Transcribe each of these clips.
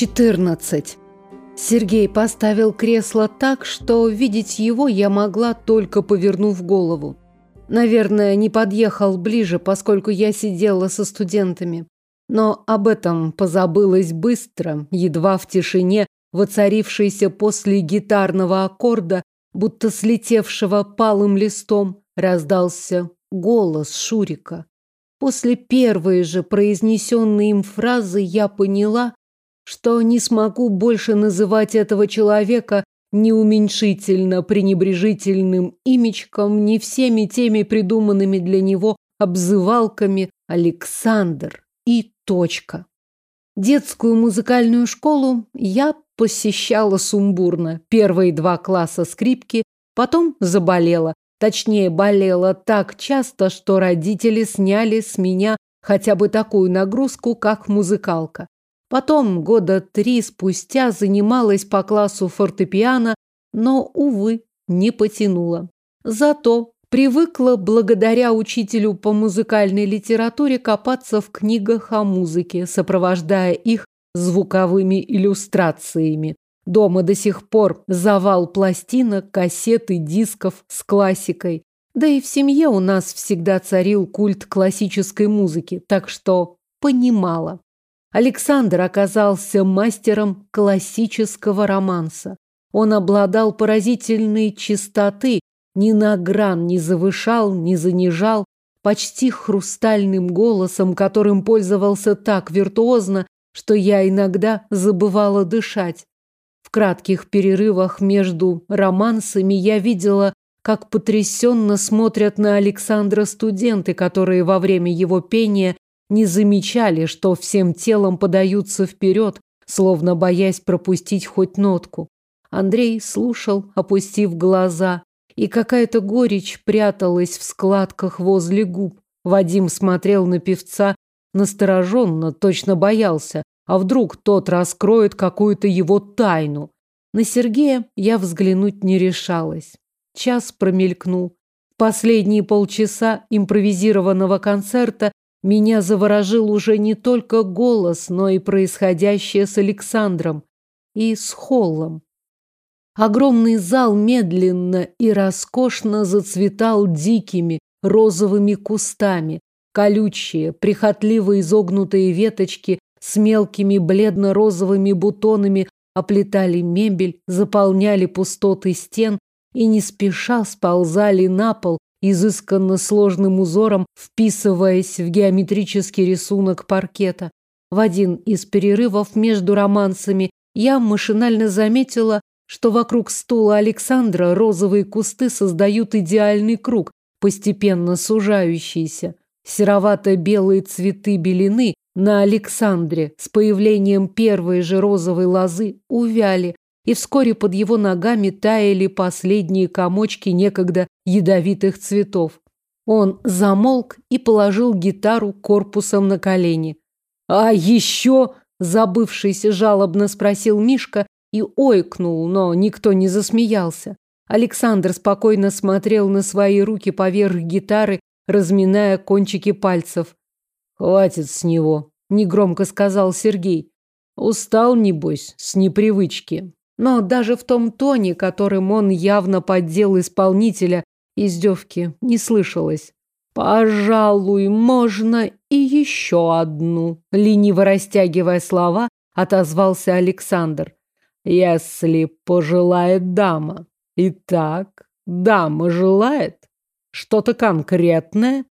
14. Сергей поставил кресло так, что видеть его я могла, только повернув голову. Наверное, не подъехал ближе, поскольку я сидела со студентами. Но об этом позабылось быстро, едва в тишине, воцарившейся после гитарного аккорда, будто слетевшего палым листом, раздался голос Шурика. После первой же произнесенной им фразы я поняла, что не смогу больше называть этого человека ни уменьшительно пренебрежительным имечком, ни всеми теми придуманными для него обзывалками Александр и точка. Детскую музыкальную школу я посещала сумбурно. Первые два класса скрипки, потом заболела. Точнее, болела так часто, что родители сняли с меня хотя бы такую нагрузку, как музыкалка. Потом, года три спустя, занималась по классу фортепиано, но, увы, не потянула. Зато привыкла благодаря учителю по музыкальной литературе копаться в книгах о музыке, сопровождая их звуковыми иллюстрациями. Дома до сих пор завал пластинок, кассет и дисков с классикой. Да и в семье у нас всегда царил культ классической музыки, так что понимала. Александр оказался мастером классического романса. Он обладал поразительной чистоты, ни на гран не завышал, не занижал, почти хрустальным голосом, которым пользовался так виртуозно, что я иногда забывала дышать. В кратких перерывах между романсами я видела, как потрясенно смотрят на Александра студенты, которые во время его пения не замечали, что всем телом подаются вперед, словно боясь пропустить хоть нотку. Андрей слушал, опустив глаза, и какая-то горечь пряталась в складках возле губ. Вадим смотрел на певца настороженно, точно боялся, а вдруг тот раскроет какую-то его тайну. На Сергея я взглянуть не решалась. Час промелькнул. Последние полчаса импровизированного концерта меня заворожил уже не только голос, но и происходящее с Александром и с Холлом. Огромный зал медленно и роскошно зацветал дикими розовыми кустами. Колючие, прихотливо изогнутые веточки с мелкими бледно-розовыми бутонами оплетали мебель, заполняли пустоты стен и не спеша сползали на пол, изысканно сложным узором, вписываясь в геометрический рисунок паркета. В один из перерывов между романсами я машинально заметила, что вокруг стула Александра розовые кусты создают идеальный круг, постепенно сужающийся. Серовато-белые цветы белины на Александре с появлением первой же розовой лозы увяли, и вскоре под его ногами таяли последние комочки некогда ядовитых цветов. Он замолк и положил гитару корпусом на колени. «А еще?» – забывшийся жалобно спросил Мишка и ойкнул, но никто не засмеялся. Александр спокойно смотрел на свои руки поверх гитары, разминая кончики пальцев. «Хватит с него», – негромко сказал Сергей. «Устал, небось, с непривычки». Но даже в том тоне, которым он явно поддел исполнителя, издевки не слышалось. «Пожалуй, можно и еще одну», — лениво растягивая слова, отозвался Александр. «Если пожелает дама. Итак, дама желает что-то конкретное?»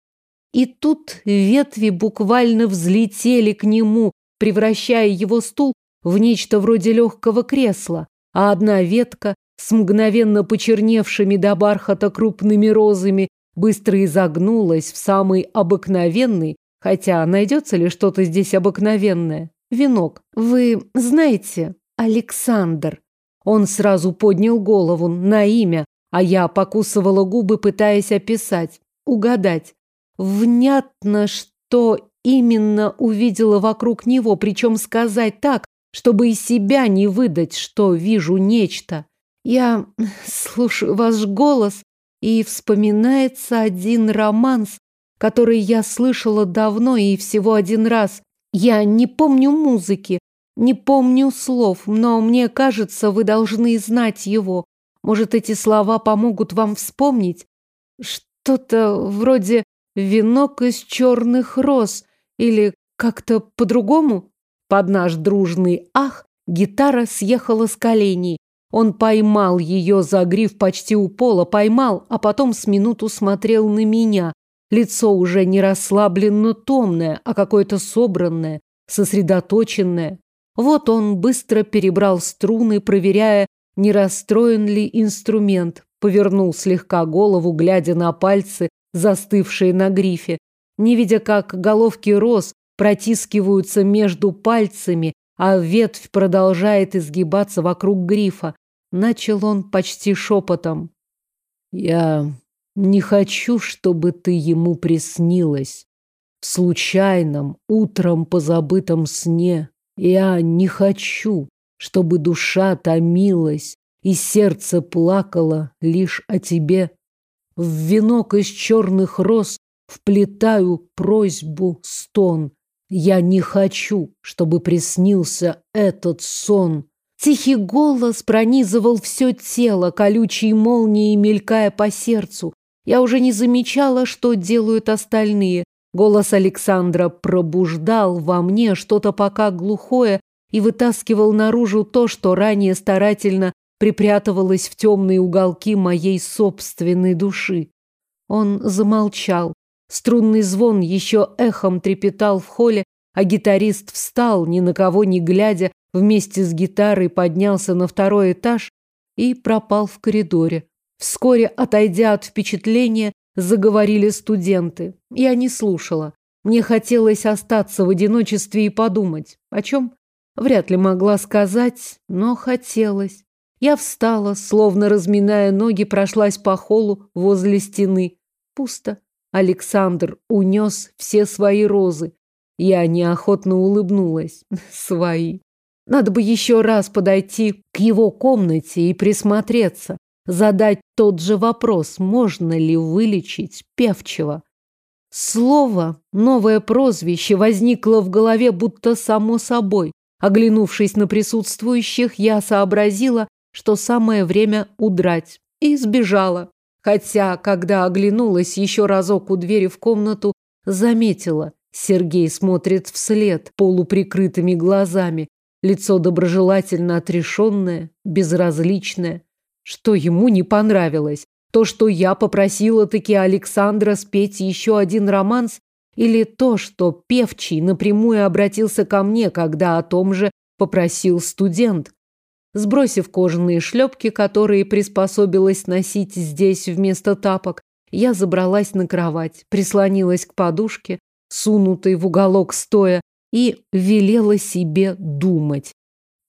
И тут ветви буквально взлетели к нему, превращая его стул в нечто вроде легкого кресла а одна ветка с мгновенно почерневшими до бархата крупными розами быстро изогнулась в самый обыкновенный, хотя найдется ли что-то здесь обыкновенное, венок. Вы знаете, Александр. Он сразу поднял голову на имя, а я покусывала губы, пытаясь описать, угадать. Внятно, что именно увидела вокруг него, причем сказать так, чтобы из себя не выдать, что вижу нечто. Я слушаю ваш голос, и вспоминается один романс, который я слышала давно и всего один раз. Я не помню музыки, Не помню слов, но мне кажется, вы должны знать его. Может, эти слова помогут вам вспомнить? Что-то вроде «венок из черных роз» или как-то по-другому? Под наш дружный ах гитара съехала с коленей. Он поймал ее за гриф почти у пола, поймал, а потом с минуту смотрел на меня. Лицо уже не расслабленно томное, а какое-то собранное, сосредоточенное. Вот он быстро перебрал струны, проверяя, не расстроен ли инструмент, повернул слегка голову, глядя на пальцы, застывшие на грифе. Не видя, как головки роз протискиваются между пальцами, а ветвь продолжает изгибаться вокруг грифа, начал он почти шепотом. «Я не хочу, чтобы ты ему приснилась. В случайном, утром позабытом сне я не хочу, чтобы душа томилась и сердце плакало лишь о тебе. В венок из черных роз вплетаю просьбу стон. Я не хочу, чтобы приснился этот сон. Тихий голос пронизывал все тело, колючей молнией мелькая по сердцу. Я уже не замечала, что делают остальные. Голос Александра пробуждал во мне что-то пока глухое и вытаскивал наружу то, что ранее старательно припрятывалось в темные уголки моей собственной души. Он замолчал. Струнный звон еще эхом трепетал в холле, а гитарист встал, ни на кого не глядя, вместе с гитарой поднялся на второй этаж и пропал в коридоре. Вскоре, отойдя от впечатления, заговорили студенты. Я не слушала. Мне хотелось остаться в одиночестве и подумать. О чем? Вряд ли могла сказать, но хотелось. Я встала, словно разминая ноги, прошлась по холлу возле стены. Пусто. Александр унес все свои розы. Я неохотно улыбнулась. Свои. Надо бы еще раз подойти к его комнате и присмотреться задать тот же вопрос, можно ли вылечить певчего. Слово, новое прозвище, возникло в голове будто само собой. Оглянувшись на присутствующих, я сообразила, что самое время удрать. И сбежала. Хотя, когда оглянулась еще разок у двери в комнату, заметила, Сергей смотрит вслед полуприкрытыми глазами, лицо доброжелательно отрешенное, безразличное. Что ему не понравилось? То, что я попросила таки Александра спеть еще один романс? Или то, что Певчий напрямую обратился ко мне, когда о том же попросил студент? Сбросив кожаные шлепки, которые приспособилась носить здесь вместо тапок, я забралась на кровать, прислонилась к подушке, сунутой в уголок стоя, и велела себе думать.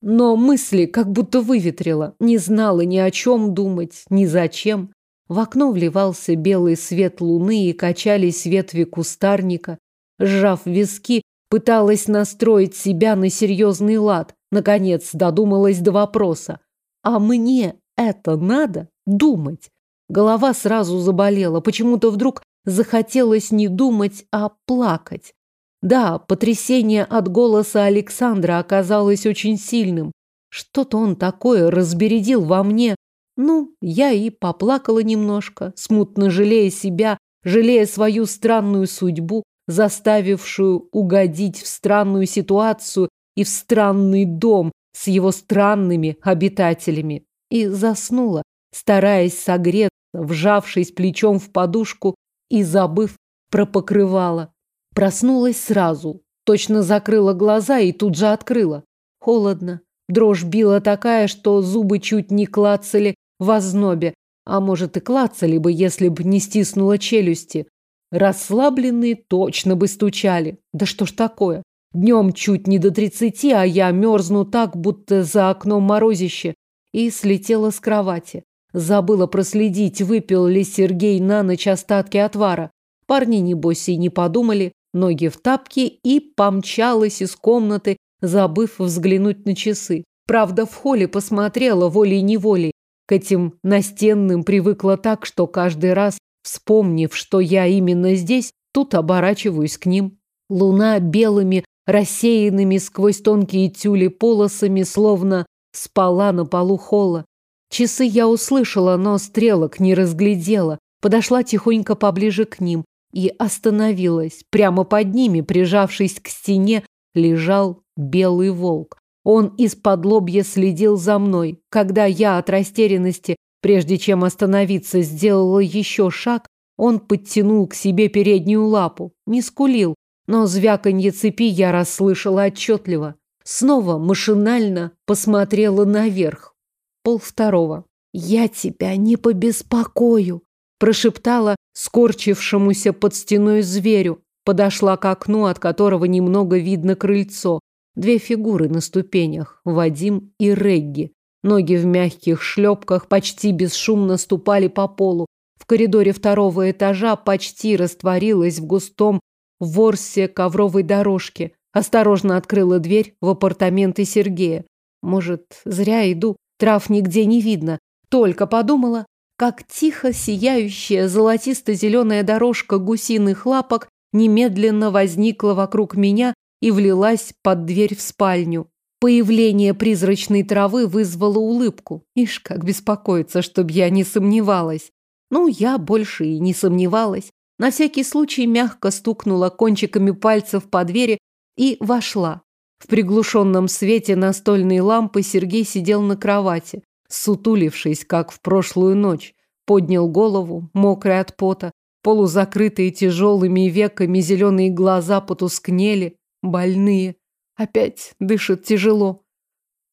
Но мысли как будто выветрила, не знала ни о чем думать, ни зачем. В окно вливался белый свет луны и качались ветви кустарника. Сжав виски, пыталась настроить себя на серьезный лад. Наконец додумалась до вопроса. А мне это надо думать? Голова сразу заболела. Почему-то вдруг захотелось не думать, а плакать. Да, потрясение от голоса Александра оказалось очень сильным. Что-то он такое разбередил во мне. Ну, я и поплакала немножко, смутно жалея себя, жалея свою странную судьбу, заставившую угодить в странную ситуацию и в странный дом с его странными обитателями. И заснула, стараясь согреться, вжавшись плечом в подушку и забыв про покрывало. Проснулась сразу, точно закрыла глаза и тут же открыла. Холодно. Дрожь била такая, что зубы чуть не клацали в ознобе, а может и клацали бы, если бы не стиснула челюсти. Расслабленные точно бы стучали. Да что ж такое? Днем чуть не до тридцати, а я мерзну так, будто за окном морозище. И слетела с кровати. Забыла проследить, выпил ли Сергей на ночь остатки отвара. Парни, небось, и не подумали ноги в тапки и помчалась из комнаты, забыв взглянуть на часы. Правда, в холле посмотрела волей-неволей. К этим настенным привыкла так, что каждый раз, вспомнив, что я именно здесь, тут оборачиваюсь к ним. Луна белыми рассеянными сквозь тонкие тюли полосами, словно спала на полу холла. Часы я услышала, но стрелок не разглядела. Подошла тихонько поближе к ним и остановилась. Прямо под ними, прижавшись к стене, лежал белый волк. Он из-под лобья следил за мной. Когда я от растерянности, прежде чем остановиться, сделала еще шаг, он подтянул к себе переднюю лапу. Не скулил, но звяканье цепи я расслышала отчетливо. Снова машинально посмотрела наверх. Пол второго. «Я тебя не побеспокою», – прошептала скорчившемуся под стеной зверю. Подошла к окну, от которого немного видно крыльцо. Две фигуры на ступенях – Вадим и Регги. Ноги в мягких шлепках почти бесшумно ступали по полу. В коридоре второго этажа почти растворилась в густом ворсе ковровой дорожки. Осторожно открыла дверь в апартаменты Сергея. Может, зря иду, трав нигде не видно. Только подумала, как тихо сияющая золотисто-зеленая дорожка гусиных лапок немедленно возникла вокруг меня и влилась под дверь в спальню. Появление призрачной травы вызвало улыбку. Ишь, как беспокоиться, чтоб я не сомневалась. Ну, я больше и не сомневалась. На всякий случай мягко стукнула кончиками пальцев по двери и вошла. В приглушенном свете настольной лампы Сергей сидел на кровати, сутулившись, как в прошлую ночь. Поднял голову, мокрый от пота, полузакрытые тяжелыми веками зеленые глаза потускнели, больные. Опять дышит тяжело.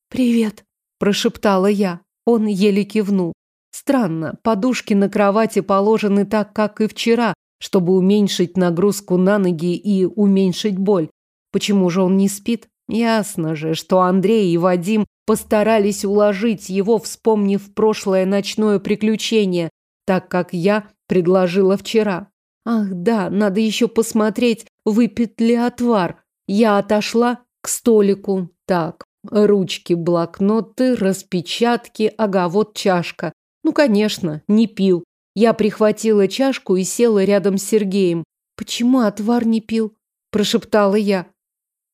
«Привет», – прошептала я. Он еле кивнул. Странно, подушки на кровати положены так, как и вчера, чтобы уменьшить нагрузку на ноги и уменьшить боль. Почему же он не спит? Ясно же, что Андрей и Вадим постарались уложить его, вспомнив прошлое ночное приключение, так как я предложила вчера. Ах да, надо еще посмотреть, выпит ли отвар. Я отошла к столику. Так, ручки, блокноты, распечатки, ага, вот чашка. Ну, конечно, не пил. Я прихватила чашку и села рядом с Сергеем. «Почему отвар не пил?» – прошептала я.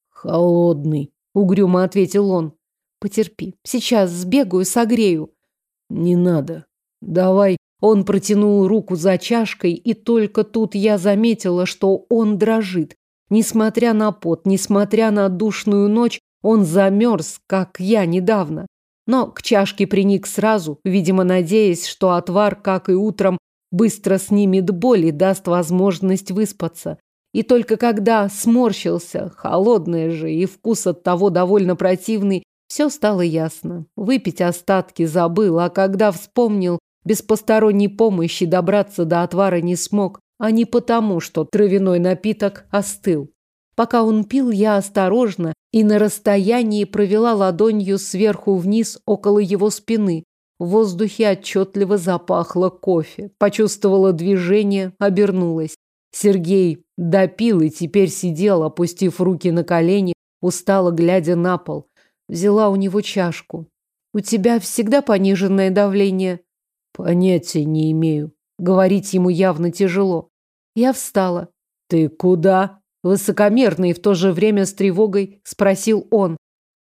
«Холодный», – угрюмо ответил он. «Потерпи, сейчас сбегаю, согрею». «Не надо. Давай». Он протянул руку за чашкой, и только тут я заметила, что он дрожит. Несмотря на пот, несмотря на душную ночь, он замерз, как я недавно но к чашке приник сразу, видимо, надеясь, что отвар, как и утром, быстро снимет боль и даст возможность выспаться. И только когда сморщился, холодное же и вкус от того довольно противный, все стало ясно. Выпить остатки забыл, а когда вспомнил, без посторонней помощи добраться до отвара не смог, а не потому, что травяной напиток остыл. Пока он пил, я осторожно и на расстоянии провела ладонью сверху вниз около его спины. В воздухе отчетливо запахло кофе. Почувствовала движение, обернулась. Сергей допил и теперь сидел, опустив руки на колени, устало глядя на пол. Взяла у него чашку. «У тебя всегда пониженное давление?» «Понятия не имею». Говорить ему явно тяжело. Я встала. «Ты куда?» Высокомерно и в то же время с тревогой спросил он.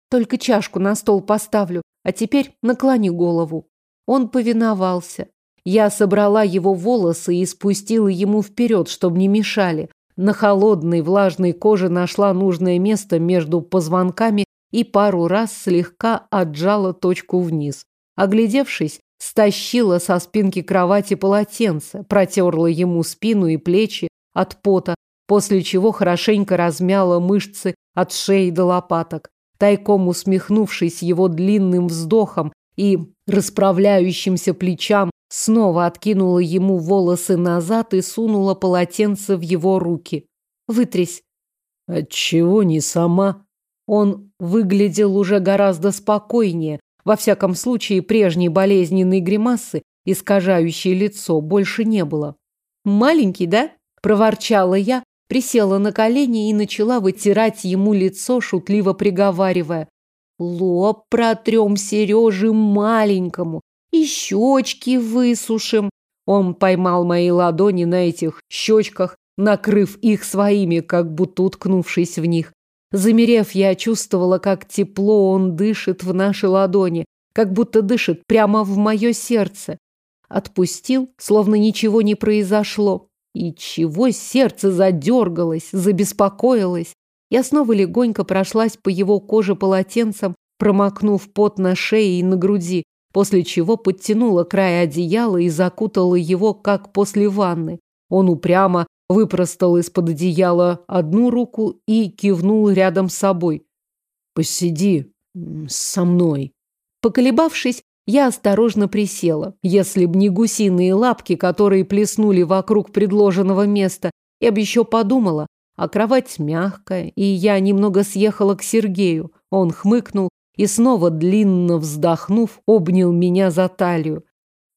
Только чашку на стол поставлю, а теперь наклони голову. Он повиновался. Я собрала его волосы и спустила ему вперед, чтобы не мешали. На холодной влажной коже нашла нужное место между позвонками и пару раз слегка отжала точку вниз. Оглядевшись, стащила со спинки кровати полотенце, протерла ему спину и плечи от пота, после чего хорошенько размяла мышцы от шеи до лопаток, тайком усмехнувшись его длинным вздохом и расправляющимся плечам, снова откинула ему волосы назад и сунула полотенце в его руки. «Вытрись». «Отчего не сама?» Он выглядел уже гораздо спокойнее. Во всяком случае, прежней болезненной гримасы, искажающей лицо, больше не было. «Маленький, да?» – проворчала я, присела на колени и начала вытирать ему лицо, шутливо приговаривая. Лоб протрем Сереже маленькому и щечки высушим. Он поймал мои ладони на этих щечках, накрыв их своими, как будто уткнувшись в них. Замерев, я чувствовала, как тепло он дышит в нашей ладони, как будто дышит прямо в мое сердце. Отпустил, словно ничего не произошло. И чего сердце задергалось, забеспокоилось. Я снова легонько прошлась по его коже полотенцем, промокнув пот на шее и на груди, после чего подтянула край одеяла и закутала его, как после ванны. Он упрямо выпростал из-под одеяла одну руку и кивнул рядом с собой. «Посиди со мной». Поколебавшись, я осторожно присела. Если б не гусиные лапки, которые плеснули вокруг предложенного места, я бы еще подумала, а кровать мягкая, и я немного съехала к Сергею. Он хмыкнул и снова, длинно вздохнув, обнял меня за талию.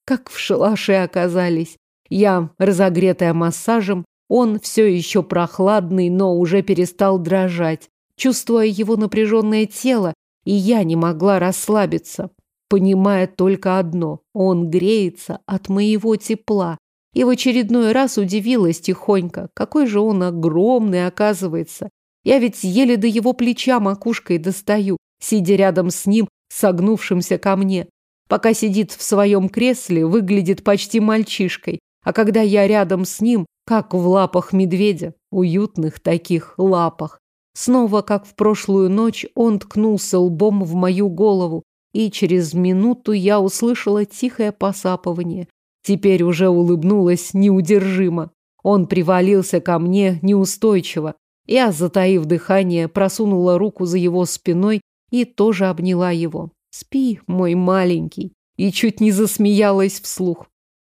Как в шалаше оказались. Я, разогретая массажем, он все еще прохладный, но уже перестал дрожать. Чувствуя его напряженное тело, и я не могла расслабиться понимая только одно – он греется от моего тепла. И в очередной раз удивилась тихонько, какой же он огромный оказывается. Я ведь еле до его плеча макушкой достаю, сидя рядом с ним, согнувшимся ко мне. Пока сидит в своем кресле, выглядит почти мальчишкой, а когда я рядом с ним, как в лапах медведя, уютных таких лапах. Снова, как в прошлую ночь, он ткнулся лбом в мою голову, и через минуту я услышала тихое посапывание. Теперь уже улыбнулась неудержимо. Он привалился ко мне неустойчиво. Я, затаив дыхание, просунула руку за его спиной и тоже обняла его. «Спи, мой маленький!» И чуть не засмеялась вслух.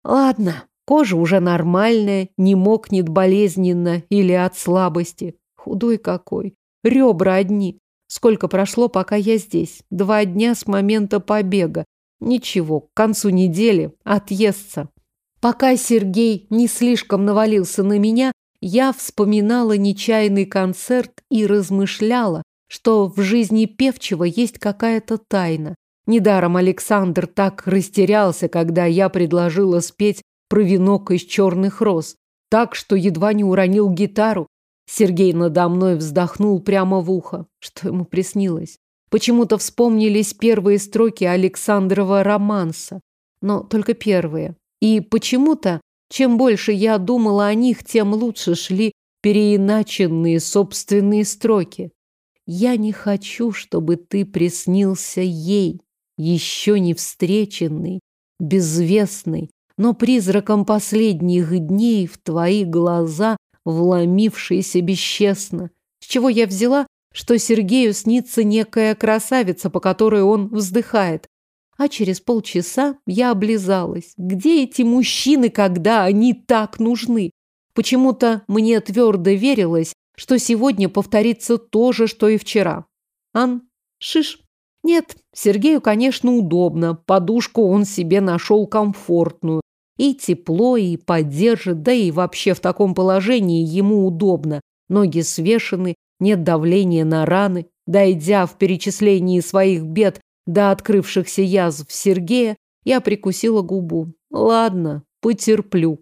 «Ладно, кожа уже нормальная, не мокнет болезненно или от слабости. Худой какой, ребра одни. Сколько прошло, пока я здесь? Два дня с момента побега. Ничего, к концу недели отъестся. Пока Сергей не слишком навалился на меня, я вспоминала нечаянный концерт и размышляла, что в жизни певчего есть какая-то тайна. Недаром Александр так растерялся, когда я предложила спеть про венок из черных роз, так что едва не уронил гитару. Сергей надо мной вздохнул прямо в ухо. Что ему приснилось? Почему-то вспомнились первые строки Александрова романса. Но только первые. И почему-то, чем больше я думала о них, тем лучше шли переиначенные собственные строки. Я не хочу, чтобы ты приснился ей, еще не встреченный, безвестный, но призраком последних дней в твои глаза вломившиеся бесчестно. С чего я взяла, что Сергею снится некая красавица, по которой он вздыхает. А через полчаса я облизалась. Где эти мужчины, когда они так нужны? Почему-то мне твердо верилось, что сегодня повторится то же, что и вчера. Ан, шиш. Нет, Сергею, конечно, удобно. Подушку он себе нашел комфортную. И тепло, и поддержит, да и вообще в таком положении ему удобно. Ноги свешены, нет давления на раны. Дойдя в перечислении своих бед до открывшихся язв Сергея, я прикусила губу. Ладно, потерплю.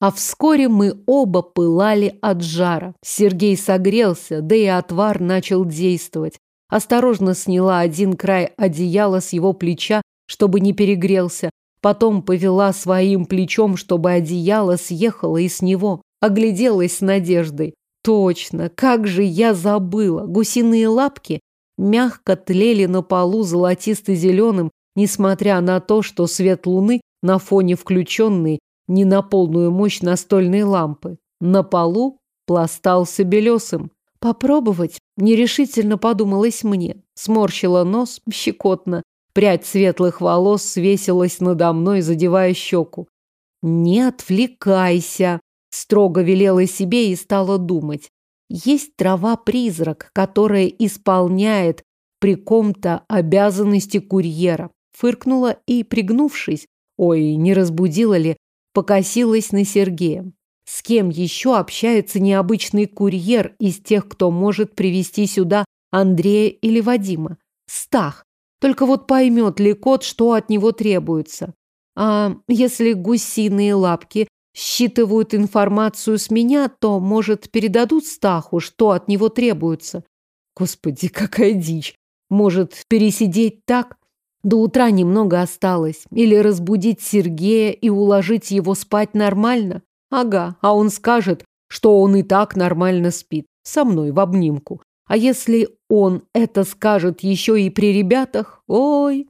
А вскоре мы оба пылали от жара. Сергей согрелся, да и отвар начал действовать. Осторожно сняла один край одеяла с его плеча, чтобы не перегрелся, Потом повела своим плечом, чтобы одеяло съехало и с него. Огляделась с надеждой. Точно, как же я забыла. Гусиные лапки мягко тлели на полу золотисто-зеленым, несмотря на то, что свет луны на фоне включенной не на полную мощь настольной лампы. На полу пластался белесым. Попробовать нерешительно подумалось мне. Сморщила нос щекотно. Прядь светлых волос свесилась надо мной, задевая щеку. «Не отвлекайся!» – строго велела себе и стала думать. Есть трава-призрак, которая исполняет при ком-то обязанности курьера. Фыркнула и, пригнувшись, ой, не разбудила ли, покосилась на Сергея. С кем еще общается необычный курьер из тех, кто может привести сюда Андрея или Вадима? Стах. Только вот поймет ли кот, что от него требуется? А если гусиные лапки считывают информацию с меня, то, может, передадут Стаху, что от него требуется? Господи, какая дичь. Может, пересидеть так? До утра немного осталось. Или разбудить Сергея и уложить его спать нормально? Ага, а он скажет, что он и так нормально спит. Со мной в обнимку. А если он это скажет еще и при ребятах? Ой!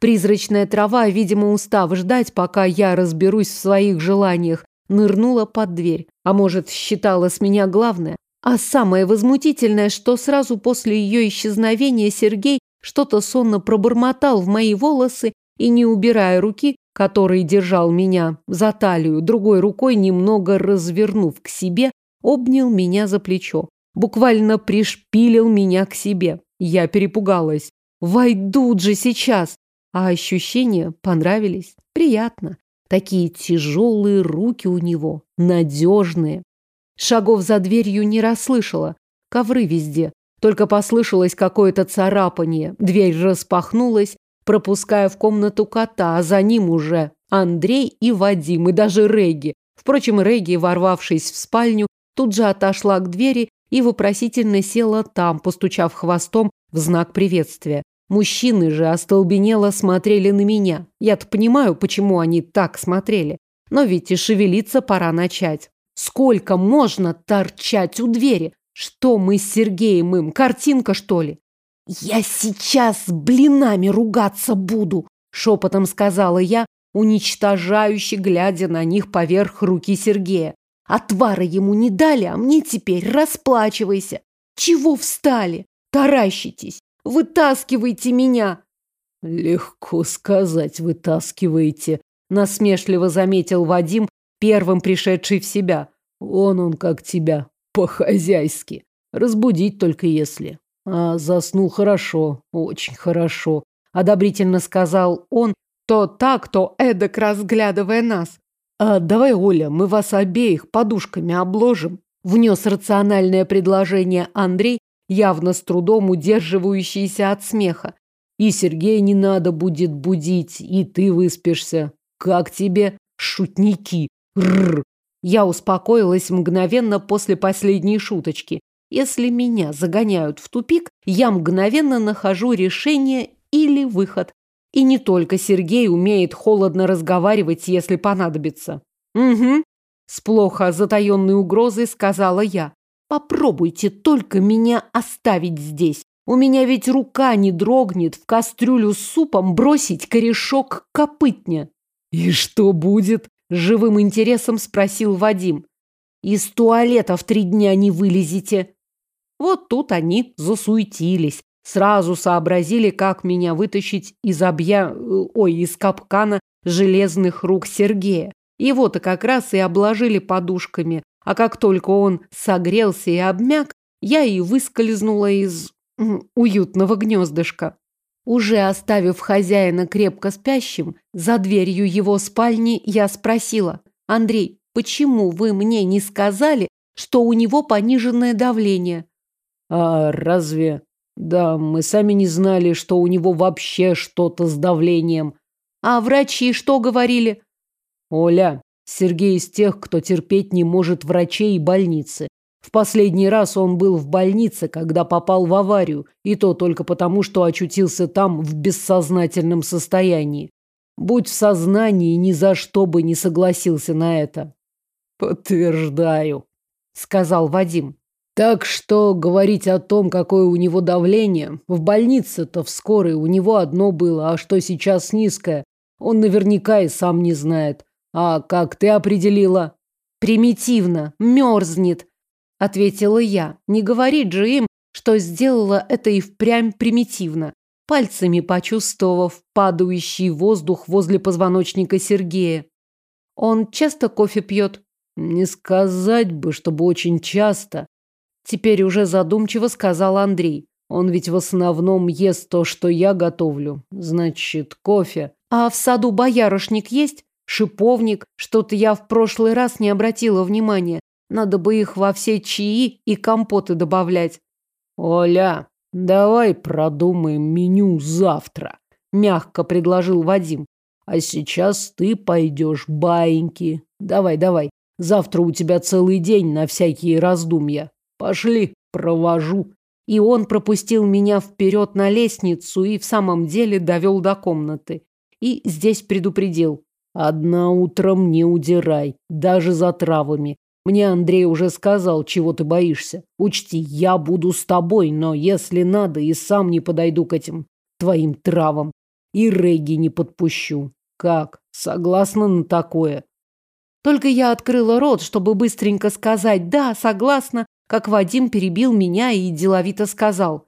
Призрачная трава, видимо, устав ждать, пока я разберусь в своих желаниях, нырнула под дверь. А может, считала с меня главное? А самое возмутительное, что сразу после ее исчезновения Сергей что-то сонно пробормотал в мои волосы и, не убирая руки, который держал меня за талию, другой рукой, немного развернув к себе, обнял меня за плечо. Буквально пришпилил меня к себе. Я перепугалась. Войдут же сейчас. А ощущения понравились. Приятно. Такие тяжелые руки у него. Надежные. Шагов за дверью не расслышала. Ковры везде. Только послышалось какое-то царапание. Дверь распахнулась, пропуская в комнату кота, а за ним уже Андрей и Вадим, и даже Регги. Впрочем, Регги, ворвавшись в спальню, тут же отошла к двери и вопросительно села там, постучав хвостом в знак приветствия. Мужчины же остолбенело смотрели на меня. Я-то понимаю, почему они так смотрели. Но ведь и шевелиться пора начать. Сколько можно торчать у двери? Что мы с Сергеем им? Картинка, что ли? Я сейчас с блинами ругаться буду, шепотом сказала я, уничтожающе глядя на них поверх руки Сергея. Отвара ему не дали, а мне теперь расплачивайся. Чего встали? Таращитесь. Вытаскивайте меня. Легко сказать, вытаскиваете, насмешливо заметил Вадим, первым пришедший в себя. Он он как тебя, по-хозяйски. Разбудить только если. А заснул хорошо, очень хорошо. Одобрительно сказал он, то так, то эдак разглядывая нас. А давай, Оля, мы вас обеих подушками обложим. Внес рациональное предложение Андрей, явно с трудом удерживающийся от смеха. И Сергея не надо будет будить, и ты выспишься. Как тебе, шутники? Рррр. Я успокоилась мгновенно после последней шуточки. Если меня загоняют в тупик, я мгновенно нахожу решение или выход. И не только Сергей умеет холодно разговаривать, если понадобится. Угу. С плохо затаенной угрозой сказала я. Попробуйте только меня оставить здесь. У меня ведь рука не дрогнет в кастрюлю с супом бросить корешок копытня. И что будет? живым интересом спросил Вадим. Из туалета в три дня не вылезете. Вот тут они засуетились. Сразу сообразили, как меня вытащить из объя... Ой, из капкана железных рук Сергея. Его-то как раз и обложили подушками. А как только он согрелся и обмяк, я и выскользнула из уютного гнездышка. Уже оставив хозяина крепко спящим, за дверью его спальни я спросила, «Андрей, почему вы мне не сказали, что у него пониженное давление?» «А разве...» «Да, мы сами не знали, что у него вообще что-то с давлением». «А врачи что говорили?» «Оля, Сергей из тех, кто терпеть не может врачей и больницы. В последний раз он был в больнице, когда попал в аварию, и то только потому, что очутился там в бессознательном состоянии. Будь в сознании, ни за что бы не согласился на это. Подтверждаю, сказал Вадим. Так что говорить о том, какое у него давление, в больнице-то в скорой у него одно было, а что сейчас низкое, он наверняка и сам не знает. А как ты определила? Примитивно, мерзнет, ответила я. Не говорит же им, что сделала это и впрямь примитивно. Пальцами почувствовав падающий воздух возле позвоночника Сергея. Он часто кофе пьет? Не сказать бы, чтобы очень часто. Теперь уже задумчиво сказал Андрей. Он ведь в основном ест то, что я готовлю. Значит, кофе. А в саду боярышник есть? Шиповник? Что-то я в прошлый раз не обратила внимания. Надо бы их во все чаи и компоты добавлять. Оля, давай продумаем меню завтра, мягко предложил Вадим. А сейчас ты пойдешь баиньки. Давай, давай. Завтра у тебя целый день на всякие раздумья. Пошли, провожу. и он пропустил меня вперед на лестницу и в самом деле довел до комнаты. И здесь предупредил. «Одна утром не удирай, даже за травами. Мне Андрей уже сказал, чего ты боишься. Учти, я буду с тобой, но если надо, и сам не подойду к этим твоим травам. И Регги не подпущу. Как? Согласна на такое?» Только я открыла рот, чтобы быстренько сказать «да, согласна», как Вадим перебил меня и деловито сказал.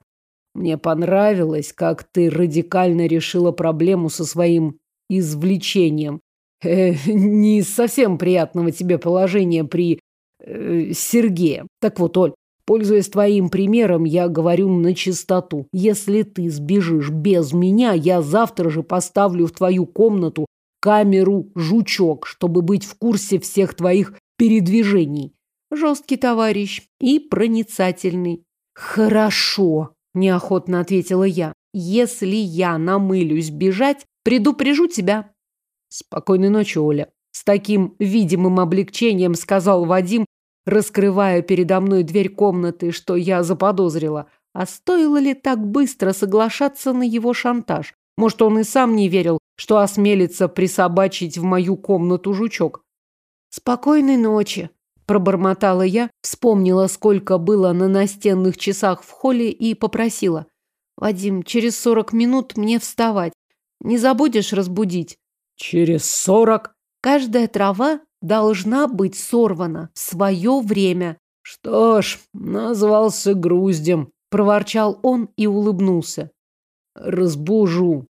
«Мне понравилось, как ты радикально решила проблему со своим извлечением. Э, не совсем приятного тебе положения при э, Сергее. Так вот, Оль, пользуясь твоим примером, я говорю на чистоту. Если ты сбежишь без меня, я завтра же поставлю в твою комнату камеру «Жучок», чтобы быть в курсе всех твоих передвижений. Жесткий товарищ и проницательный. Хорошо, неохотно ответила я. Если я намылюсь бежать, предупрежу тебя. Спокойной ночи, Оля. С таким видимым облегчением сказал Вадим, раскрывая передо мной дверь комнаты, что я заподозрила. А стоило ли так быстро соглашаться на его шантаж? Может, он и сам не верил, что осмелится присобачить в мою комнату жучок. «Спокойной ночи», – пробормотала я, вспомнила, сколько было на настенных часах в холле и попросила. «Вадим, через сорок минут мне вставать. Не забудешь разбудить?» «Через сорок?» «Каждая трава должна быть сорвана в свое время». «Что ж, назвался груздем», – проворчал он и улыбнулся. Разбужу.